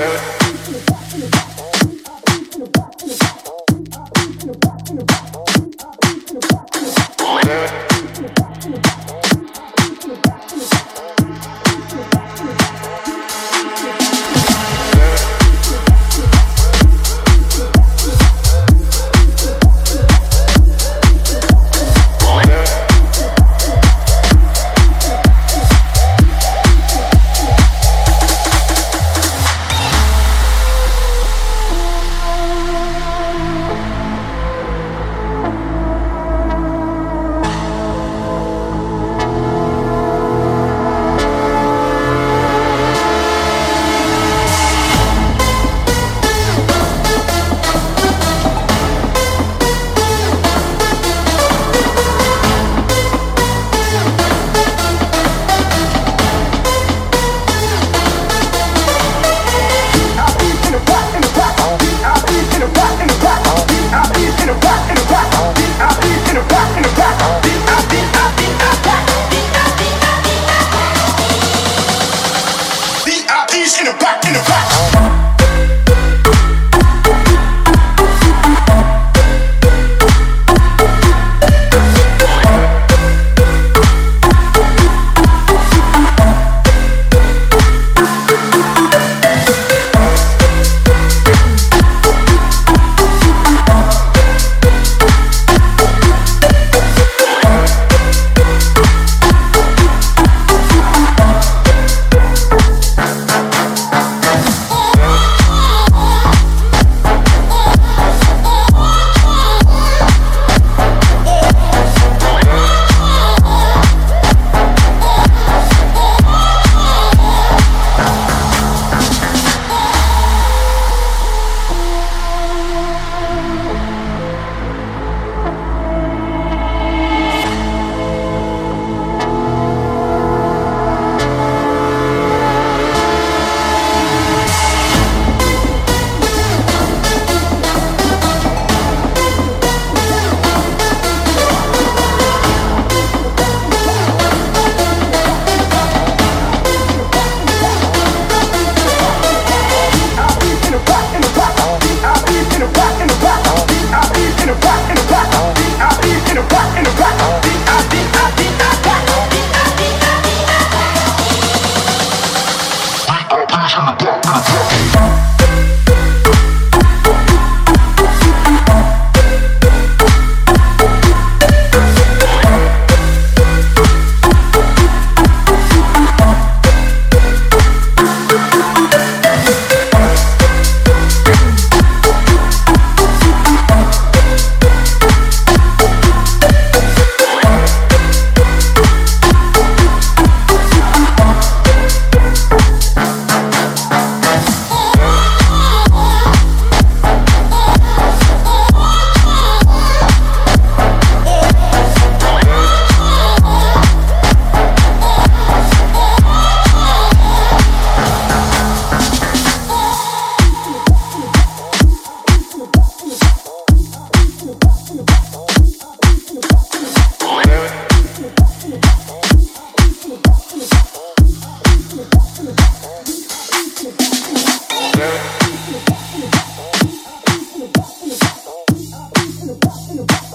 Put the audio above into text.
in in the.